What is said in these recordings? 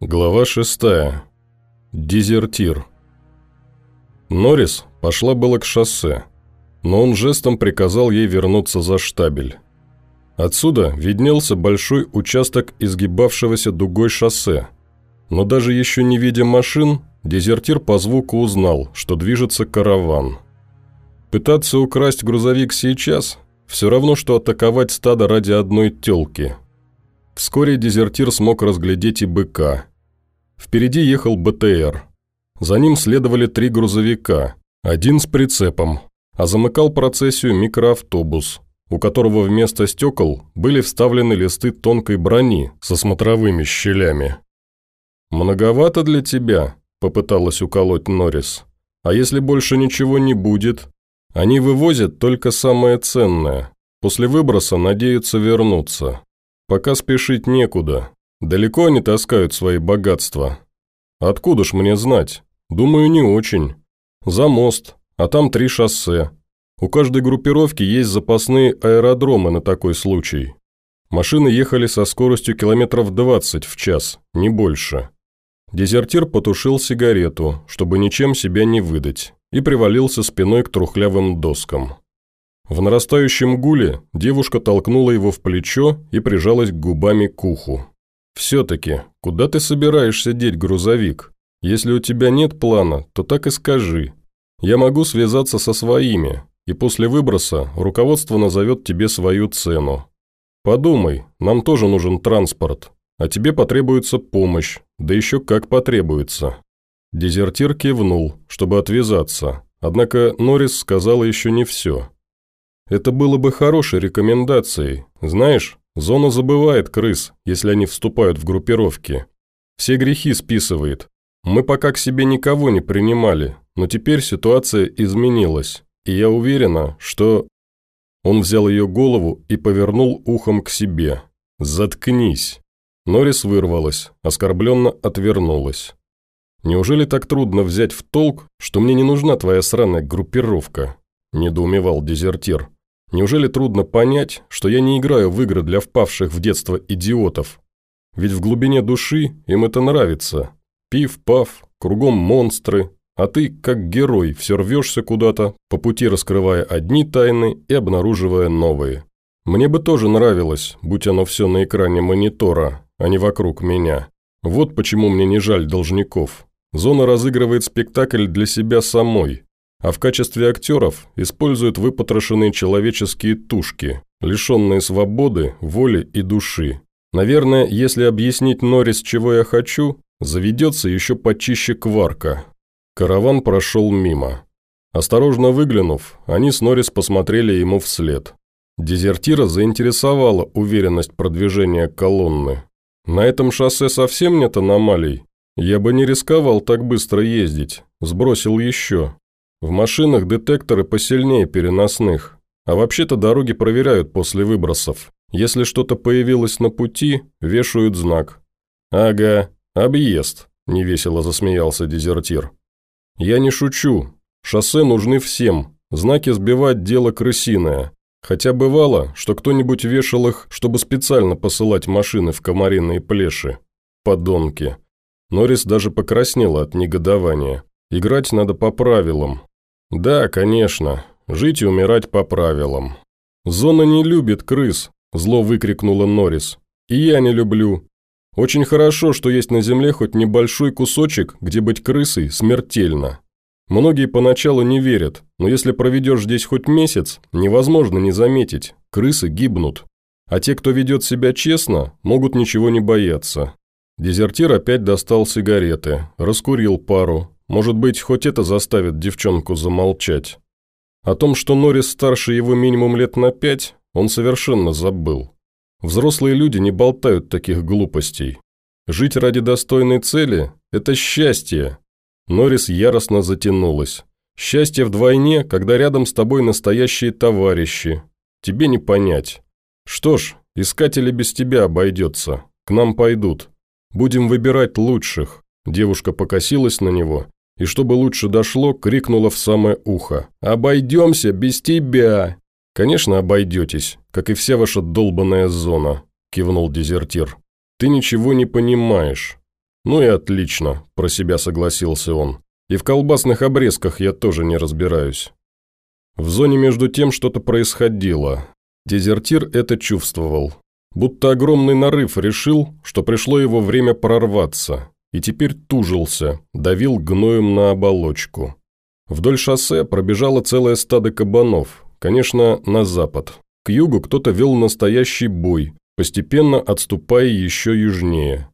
Глава 6. Дезертир. Норрис пошла было к шоссе, но он жестом приказал ей вернуться за штабель. Отсюда виднелся большой участок изгибавшегося дугой шоссе, но даже еще не видя машин, дезертир по звуку узнал, что движется караван. Пытаться украсть грузовик сейчас – все равно, что атаковать стадо ради одной тёлки – Вскоре дезертир смог разглядеть и быка. Впереди ехал БТР. За ним следовали три грузовика, один с прицепом, а замыкал процессию микроавтобус, у которого вместо стекол были вставлены листы тонкой брони со смотровыми щелями. «Многовато для тебя», – попыталась уколоть Норрис. «А если больше ничего не будет? Они вывозят только самое ценное. После выброса надеются вернуться. Пока спешить некуда. Далеко они таскают свои богатства. Откуда ж мне знать? Думаю, не очень. За мост, а там три шоссе. У каждой группировки есть запасные аэродромы на такой случай. Машины ехали со скоростью километров 20 в час, не больше. Дезертир потушил сигарету, чтобы ничем себя не выдать, и привалился спиной к трухлявым доскам. В нарастающем гуле девушка толкнула его в плечо и прижалась губами к уху. «Все-таки, куда ты собираешься деть грузовик? Если у тебя нет плана, то так и скажи. Я могу связаться со своими, и после выброса руководство назовет тебе свою цену. Подумай, нам тоже нужен транспорт, а тебе потребуется помощь, да еще как потребуется». Дезертир кивнул, чтобы отвязаться, однако Норрис сказала еще не все. Это было бы хорошей рекомендацией. Знаешь, зона забывает крыс, если они вступают в группировки. Все грехи списывает. Мы пока к себе никого не принимали, но теперь ситуация изменилась, и я уверена, что...» Он взял ее голову и повернул ухом к себе. «Заткнись!» Норрис вырвалась, оскорбленно отвернулась. «Неужели так трудно взять в толк, что мне не нужна твоя сраная группировка?» – недоумевал дезертир. Неужели трудно понять, что я не играю в игры для впавших в детство идиотов? Ведь в глубине души им это нравится. Пив-пав, кругом монстры, а ты, как герой, все рвешься куда-то, по пути раскрывая одни тайны и обнаруживая новые. Мне бы тоже нравилось, будь оно все на экране монитора, а не вокруг меня. Вот почему мне не жаль должников. Зона разыгрывает спектакль для себя самой, а в качестве актеров используют выпотрошенные человеческие тушки, лишенные свободы, воли и души. Наверное, если объяснить Норрис, чего я хочу, заведется еще почище кварка. Караван прошел мимо. Осторожно выглянув, они с Норрис посмотрели ему вслед. Дезертира заинтересовала уверенность продвижения колонны. На этом шоссе совсем нет аномалий. Я бы не рисковал так быстро ездить, сбросил еще. В машинах детекторы посильнее переносных, а вообще-то дороги проверяют после выбросов. Если что-то появилось на пути, вешают знак. «Ага, объезд», – невесело засмеялся дезертир. «Я не шучу. Шоссе нужны всем. Знаки сбивать – дело крысиное. Хотя бывало, что кто-нибудь вешал их, чтобы специально посылать машины в комариные плеши. Подонки». Норрис даже покраснела от негодования. Играть надо по правилам, «Да, конечно. Жить и умирать по правилам». «Зона не любит крыс», – зло выкрикнула Норрис. «И я не люблю. Очень хорошо, что есть на Земле хоть небольшой кусочек, где быть крысой смертельно. Многие поначалу не верят, но если проведешь здесь хоть месяц, невозможно не заметить, крысы гибнут. А те, кто ведет себя честно, могут ничего не бояться». Дезертир опять достал сигареты, раскурил пару, может быть, хоть это заставит девчонку замолчать. О том, что Норрис старше его минимум лет на пять, он совершенно забыл. Взрослые люди не болтают таких глупостей. Жить ради достойной цели – это счастье. Норрис яростно затянулась. Счастье вдвойне, когда рядом с тобой настоящие товарищи. Тебе не понять. Что ж, искатели без тебя обойдется. К нам пойдут. Будем выбирать лучших. Девушка покосилась на него и чтобы лучше дошло, крикнула в самое ухо. «Обойдемся без тебя!» «Конечно, обойдетесь, как и вся ваша долбанная зона», – кивнул дезертир. «Ты ничего не понимаешь. «Ну и отлично», – про себя согласился он. «И в колбасных обрезках я тоже не разбираюсь». В зоне между тем что-то происходило. Дезертир это чувствовал. Будто огромный нарыв решил, что пришло его время прорваться, и теперь тужился, давил гноем на оболочку. Вдоль шоссе пробежало целое стадо кабанов, конечно, на запад. К югу кто-то вел настоящий бой, постепенно отступая еще южнее.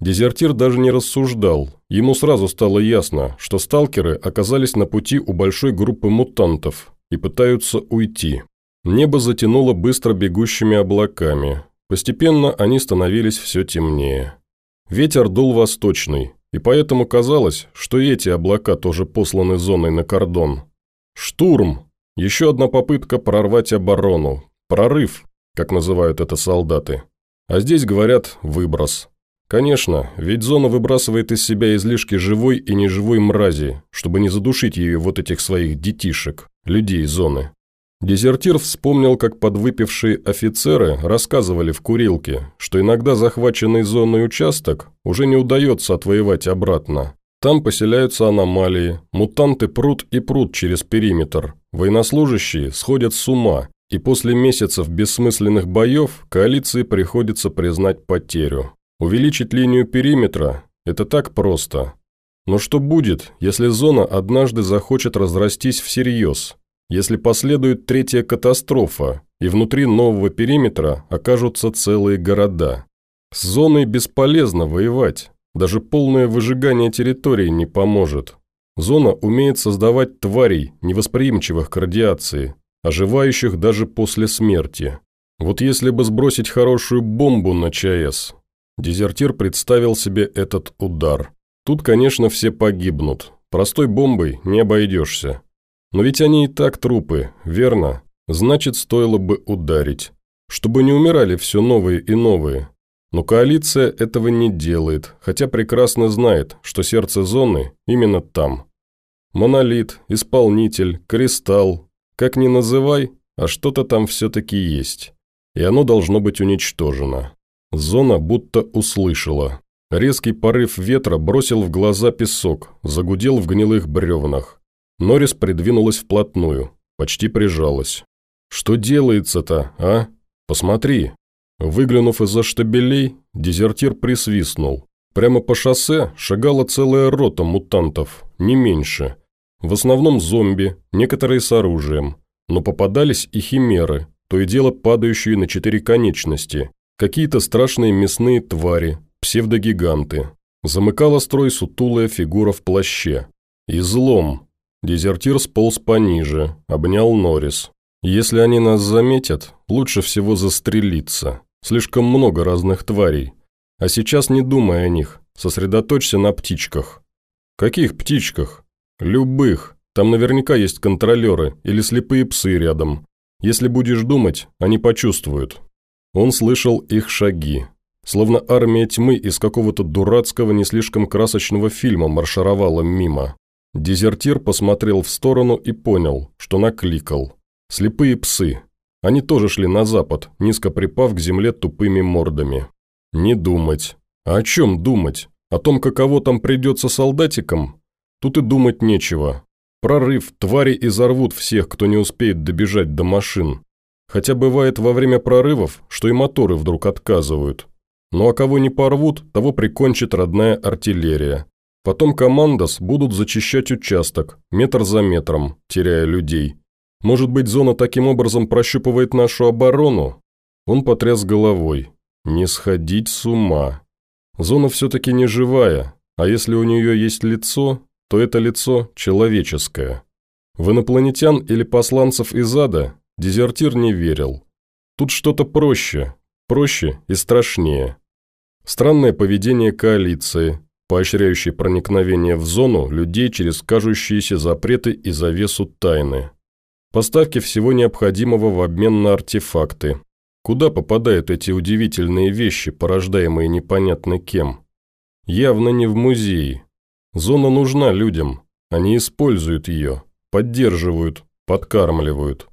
Дезертир даже не рассуждал, ему сразу стало ясно, что сталкеры оказались на пути у большой группы мутантов и пытаются уйти. Небо затянуло быстро бегущими облаками, постепенно они становились все темнее. Ветер дул восточный, и поэтому казалось, что эти облака тоже посланы зоной на кордон. Штурм! Еще одна попытка прорвать оборону. Прорыв, как называют это солдаты. А здесь говорят «выброс». Конечно, ведь зона выбрасывает из себя излишки живой и неживой мрази, чтобы не задушить ее вот этих своих детишек, людей зоны. Дезертир вспомнил, как подвыпившие офицеры рассказывали в курилке, что иногда захваченный зоной участок уже не удается отвоевать обратно. Там поселяются аномалии, мутанты прут и прут через периметр, военнослужащие сходят с ума, и после месяцев бессмысленных боев коалиции приходится признать потерю. Увеличить линию периметра – это так просто. Но что будет, если зона однажды захочет разрастись всерьез – если последует третья катастрофа, и внутри нового периметра окажутся целые города. С зоной бесполезно воевать, даже полное выжигание территории не поможет. Зона умеет создавать тварей, невосприимчивых к радиации, оживающих даже после смерти. Вот если бы сбросить хорошую бомбу на ЧАЭС, дезертир представил себе этот удар. Тут, конечно, все погибнут, простой бомбой не обойдешься. Но ведь они и так трупы, верно? Значит, стоило бы ударить. Чтобы не умирали все новые и новые. Но коалиция этого не делает, хотя прекрасно знает, что сердце зоны именно там. Монолит, исполнитель, кристалл, как ни называй, а что-то там все-таки есть. И оно должно быть уничтожено. Зона будто услышала. Резкий порыв ветра бросил в глаза песок, загудел в гнилых бревнах. Норрис придвинулась вплотную, почти прижалась. «Что делается-то, а? Посмотри!» Выглянув из-за штабелей, дезертир присвистнул. Прямо по шоссе шагала целая рота мутантов, не меньше. В основном зомби, некоторые с оружием. Но попадались и химеры, то и дело падающие на четыре конечности. Какие-то страшные мясные твари, псевдогиганты. Замыкала строй сутулая фигура в плаще. Излом, Дезертир сполз пониже, обнял Норрис. «Если они нас заметят, лучше всего застрелиться. Слишком много разных тварей. А сейчас не думай о них, сосредоточься на птичках». «Каких птичках?» «Любых. Там наверняка есть контролеры или слепые псы рядом. Если будешь думать, они почувствуют». Он слышал их шаги. Словно армия тьмы из какого-то дурацкого, не слишком красочного фильма маршировала мимо. Дезертир посмотрел в сторону и понял, что накликал. Слепые псы. Они тоже шли на запад, низко припав к земле тупыми мордами. Не думать. А о чем думать? О том, каково там придется солдатикам? Тут и думать нечего. Прорыв, твари изорвут всех, кто не успеет добежать до машин. Хотя бывает во время прорывов, что и моторы вдруг отказывают. Ну а кого не порвут, того прикончит родная артиллерия. Потом командос будут зачищать участок, метр за метром, теряя людей. Может быть, зона таким образом прощупывает нашу оборону? Он потряс головой. Не сходить с ума. Зона все-таки не живая, а если у нее есть лицо, то это лицо человеческое. В инопланетян или посланцев из ада дезертир не верил. Тут что-то проще, проще и страшнее. Странное поведение коалиции, поощряющий проникновение в зону людей через кажущиеся запреты и завесу тайны. Поставки всего необходимого в обмен на артефакты. Куда попадают эти удивительные вещи, порождаемые непонятно кем? Явно не в музей. Зона нужна людям. Они используют ее, поддерживают, подкармливают.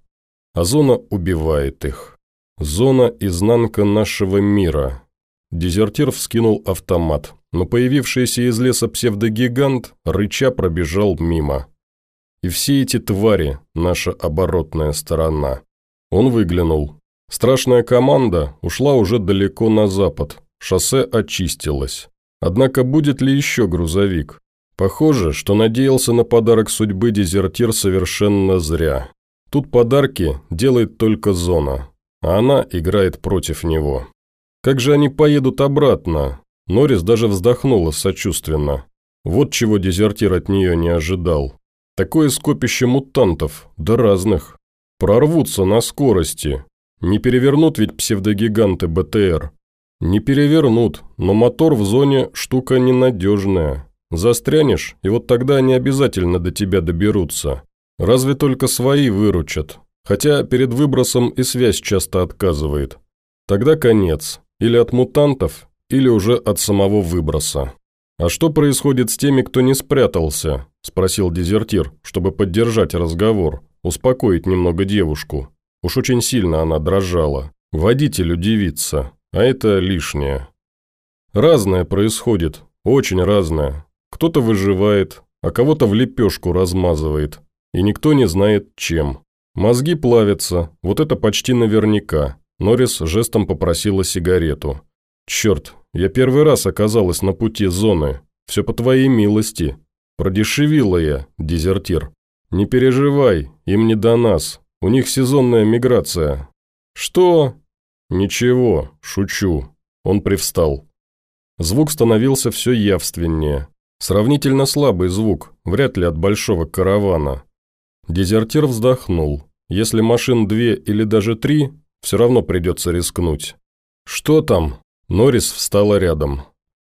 А зона убивает их. Зона – изнанка нашего мира. Дезертир вскинул автомат но появившийся из леса псевдогигант рыча пробежал мимо. И все эти твари – наша оборотная сторона. Он выглянул. Страшная команда ушла уже далеко на запад, шоссе очистилось. Однако будет ли еще грузовик? Похоже, что надеялся на подарок судьбы дезертир совершенно зря. Тут подарки делает только зона, а она играет против него. Как же они поедут обратно? Норрис даже вздохнула сочувственно. Вот чего дезертир от нее не ожидал. Такое скопище мутантов, да разных. Прорвутся на скорости. Не перевернут ведь псевдогиганты БТР. Не перевернут, но мотор в зоне штука ненадежная. Застрянешь, и вот тогда они обязательно до тебя доберутся. Разве только свои выручат. Хотя перед выбросом и связь часто отказывает. Тогда конец. Или от мутантов, или уже от самого выброса. «А что происходит с теми, кто не спрятался?» – спросил дезертир, чтобы поддержать разговор, успокоить немного девушку. Уж очень сильно она дрожала. Водитель удивится, а это лишнее. Разное происходит, очень разное. Кто-то выживает, а кого-то в лепешку размазывает, и никто не знает чем. Мозги плавятся, вот это почти наверняка. Норрис жестом попросила сигарету. «Черт, я первый раз оказалась на пути зоны. Все по твоей милости. Продешевила я, дезертир. Не переживай, им не до нас. У них сезонная миграция». «Что?» «Ничего, шучу». Он привстал. Звук становился все явственнее. Сравнительно слабый звук, вряд ли от большого каравана. Дезертир вздохнул. Если машин две или даже три, все равно придется рискнуть. «Что там?» Норрис встала рядом.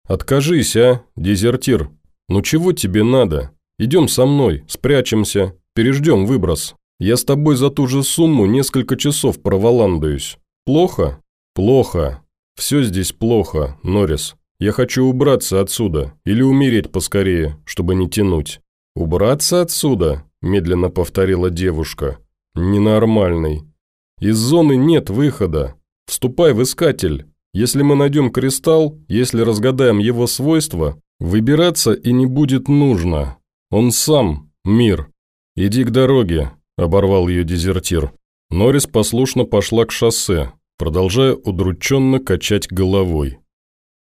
«Откажись, а, дезертир. Ну чего тебе надо? Идем со мной, спрячемся, переждем выброс. Я с тобой за ту же сумму несколько часов проволандаюсь. Плохо? Плохо. Все здесь плохо, Норрис. Я хочу убраться отсюда или умереть поскорее, чтобы не тянуть». «Убраться отсюда?» – медленно повторила девушка. «Ненормальный. Из зоны нет выхода. Вступай в искатель. Если мы найдем кристалл, если разгадаем его свойства, выбираться и не будет нужно. Он сам – мир. Иди к дороге», – оборвал ее дезертир. Норрис послушно пошла к шоссе, продолжая удрученно качать головой.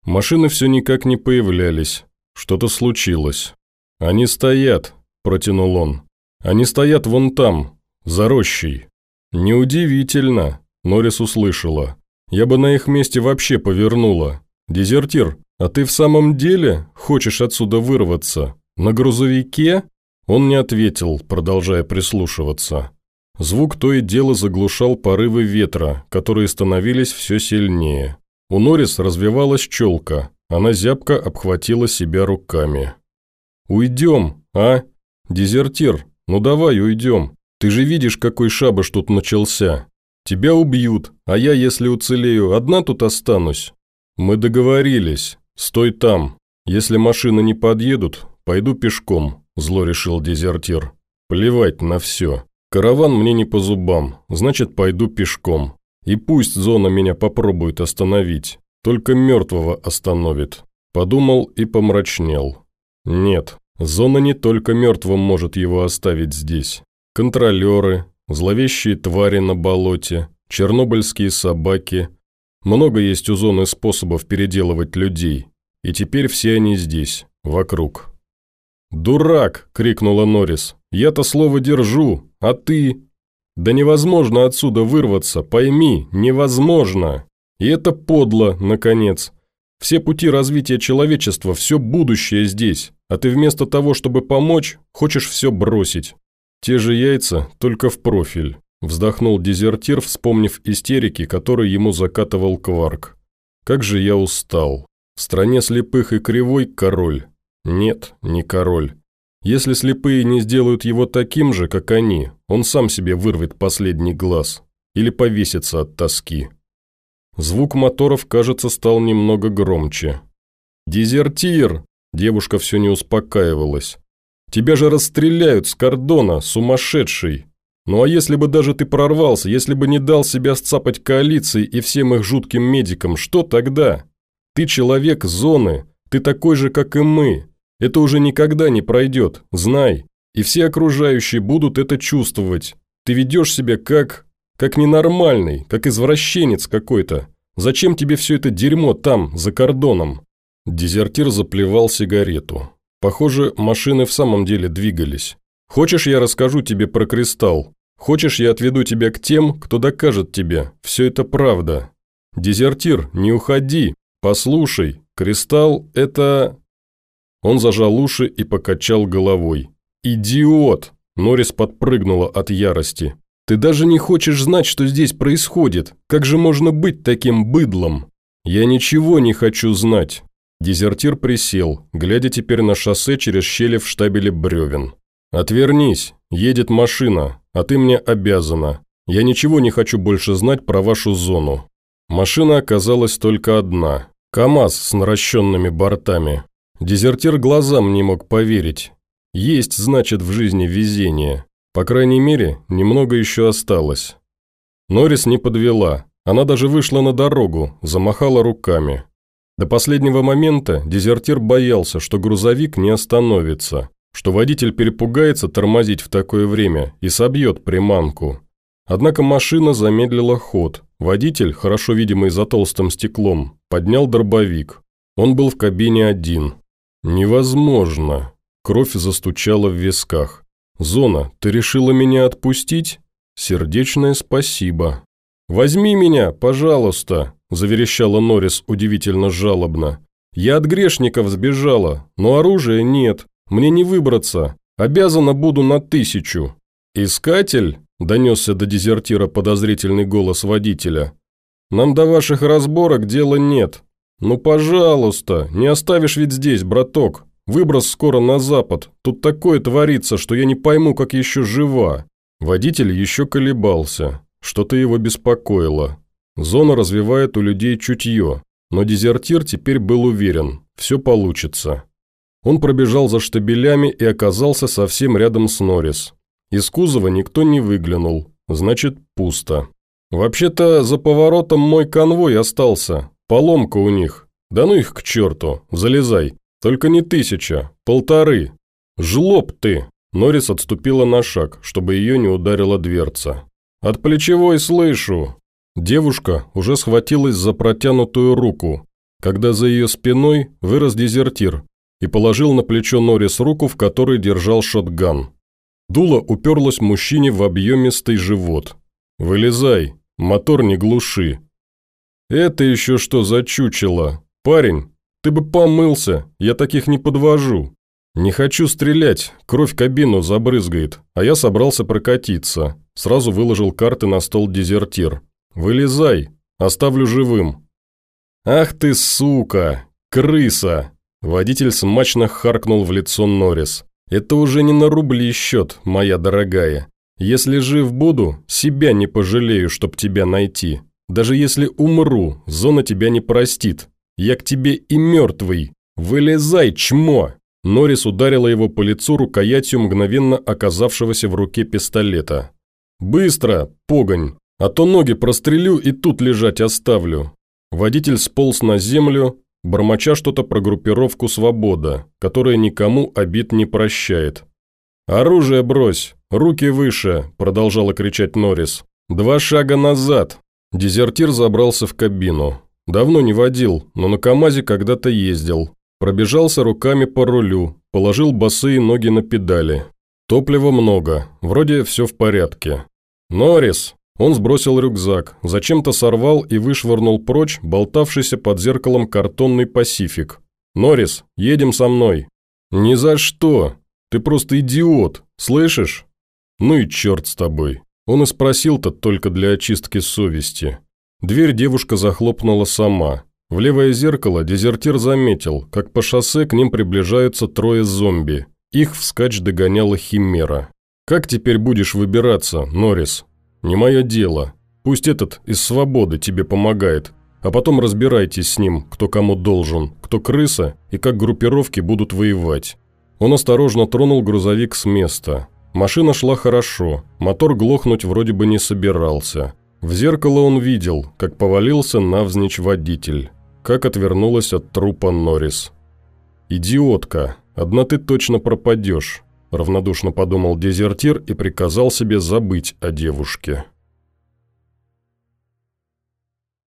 Машины все никак не появлялись. Что-то случилось. «Они стоят», – протянул он. «Они стоят вон там, за рощей». «Неудивительно», – Норрис услышала. Я бы на их месте вообще повернула. Дезертир, а ты в самом деле хочешь отсюда вырваться? На грузовике?» Он не ответил, продолжая прислушиваться. Звук то и дело заглушал порывы ветра, которые становились все сильнее. У Норрис развивалась челка, она зябко обхватила себя руками. «Уйдем, а? Дезертир, ну давай уйдем. Ты же видишь, какой шабаш тут начался. Тебя убьют, а я, если уцелею, одна тут останусь. Мы договорились. Стой там. Если машины не подъедут, пойду пешком», – зло решил дезертир. «Плевать на все. Караван мне не по зубам, значит, пойду пешком. И пусть зона меня попробует остановить, только мертвого остановит». Подумал и помрачнел. «Нет, зона не только мертвым может его оставить здесь. Контролеры, зловещие твари на болоте, чернобыльские собаки. Много есть у зоны способов переделывать людей, и теперь все они здесь, вокруг. «Дурак!» – крикнула Норрис. «Я-то слово держу, а ты...» «Да невозможно отсюда вырваться, пойми, невозможно!» И это подло, наконец. Все пути развития человечества, все будущее здесь, а ты вместо того, чтобы помочь, хочешь все бросить. «Те же яйца, только в профиль», – вздохнул дезертир, вспомнив истерики, которые ему закатывал Кварк. «Как же я устал. В стране слепых и кривой король. Нет, не король. Если слепые не сделают его таким же, как они, он сам себе вырвет последний глаз или повесится от тоски». Звук моторов, кажется, стал немного громче. «Дезертир!» Девушка все не успокаивалась. Тебя же расстреляют с кордона, сумасшедший. Ну а если бы даже ты прорвался, если бы не дал себя сцапать коалиции и всем их жутким медикам, что тогда? Ты человек зоны, Ты такой же, как и мы. Это уже никогда не пройдет, знай. И все окружающие будут это чувствовать. Ты ведешь себя как... как ненормальный, как извращенец какой-то. Зачем тебе все это дерьмо там, за кордоном?» Дезертир заплевал сигарету. Похоже, машины в самом деле двигались. «Хочешь, я расскажу тебе про кристалл? Хочешь, я отведу тебя к тем, кто докажет тебе, все это правда? Дезертир, не уходи, послушай, кристалл – это...» Он зажал уши и покачал головой. «Идиот!» – Норрис подпрыгнула от ярости. «Ты даже не хочешь знать, что здесь происходит. Как же можно быть таким быдлом?» «Я ничего не хочу знать. Дезертир присел, глядя теперь на шоссе через щели в штабеле бревен. «Отвернись, едет машина, а ты мне обязана. Я ничего не хочу больше знать про вашу зону». Машина оказалась только одна. КАМАЗ с наращенными бортами. Дезертир глазам не мог поверить. Есть, значит, в жизни везение. По крайней мере, немного еще осталось. Норрис не подвела. Она даже вышла на дорогу, замахала руками. До последнего момента дезертир боялся, что грузовик не остановится, что водитель перепугается тормозить в такое время и собьет приманку. Однако машина замедлила ход. Водитель, хорошо видимый за толстым стеклом, поднял дробовик. Он был в кабине один. «Невозможно!» Кровь застучала в висках. «Зона, ты решила меня отпустить?» «Сердечное спасибо». «Возьми меня, пожалуйста!» – заверещала Норрис удивительно жалобно. «Я от грешников сбежала, но оружия нет. Мне не выбраться. Обязана буду на тысячу». «Искатель?» – донесся до дезертира подозрительный голос водителя. «Нам до ваших разборок дела нет. Ну, пожалуйста, не оставишь ведь здесь, браток. Выброс скоро на запад. Тут такое творится, что я не пойму, как еще жива». Водитель еще колебался. Что-то его беспокоило. Зона развивает у людей чутье, но дезертир теперь был уверен, все получится. Он пробежал за штабелями и оказался совсем рядом с Норрис. Из кузова никто не выглянул, значит, пусто. «Вообще-то за поворотом мой конвой остался, поломка у них. Да ну их к черту, залезай. Только не тысяча, полторы. Жлоб ты!» Норрис отступила на шаг, чтобы ее не ударила дверца. «От плечевой слышу!» Девушка уже схватилась за протянутую руку, когда за ее спиной вырос дезертир и положил на плечо Норрис руку, в которой держал шотган. Дуло уперлось мужчине в объемистый живот. «Вылезай, мотор не глуши». «Это еще что за чучело? Парень, ты бы помылся, я таких не подвожу». «Не хочу стрелять, кровь кабину забрызгает, а я собрался прокатиться. Сразу выложил карты на стол дезертир. «Вылезай, оставлю живым». «Ах ты, сука! Крыса!» Водитель смачно харкнул в лицо Норрис. «Это уже не на рубли счет, моя дорогая. Если жив буду, себя не пожалею, чтоб тебя найти. Даже если умру, зона тебя не простит. Я к тебе и мертвый. Вылезай, чмо!» Норрис ударила его по лицу рукоятью мгновенно оказавшегося в руке пистолета. «Быстро, погонь, а то ноги прострелю и тут лежать оставлю». Водитель сполз на землю, бормоча что-то про группировку «Свобода», которая никому обид не прощает. «Оружие брось, руки выше», – продолжала кричать Норрис. «Два шага назад». Дезертир забрался в кабину. Давно не водил, но на КамАЗе когда-то ездил. Пробежался руками по рулю, положил босые ноги на педали. Топлива много, вроде все в порядке. «Норрис!» Он сбросил рюкзак, зачем-то сорвал и вышвырнул прочь болтавшийся под зеркалом картонный «Пасифик». «Норрис, едем со мной». «Ни за что! Ты просто идиот, слышишь?» «Ну и черт с тобой». Он и спросил-то только для очистки совести. Дверь девушка захлопнула сама. В левое зеркало дезертир заметил, как по шоссе к ним приближаются трое зомби. Их вскачь догоняла химера. «Как теперь будешь выбираться, Норрис?» «Не мое дело. Пусть этот из свободы тебе помогает, а потом разбирайтесь с ним, кто кому должен, кто крыса и как группировки будут воевать». Он осторожно тронул грузовик с места. Машина шла хорошо, мотор глохнуть вроде бы не собирался. В зеркало он видел, как повалился навзничь водитель, как отвернулась от трупа Норрис. «Идиотка, одна ты точно пропадешь», – равнодушно подумал дезертир и приказал себе забыть о девушке.